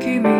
君